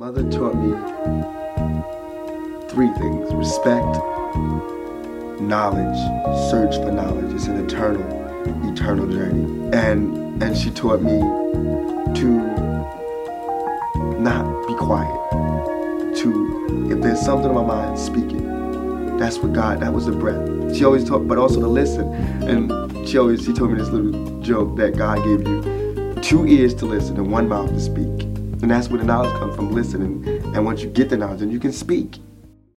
mother taught me three things respect, knowledge, search for knowledge. It's an eternal, eternal journey. And and she taught me to not be quiet. To if there's something in my mind, speak it. That's what God, that was the breath. She always taught, but also to listen. And she always, she told me this little joke that God gave you two ears to listen and one mouth to speak. And that's where the knowledge comes from, listening. And once you get the knowledge, then you can speak.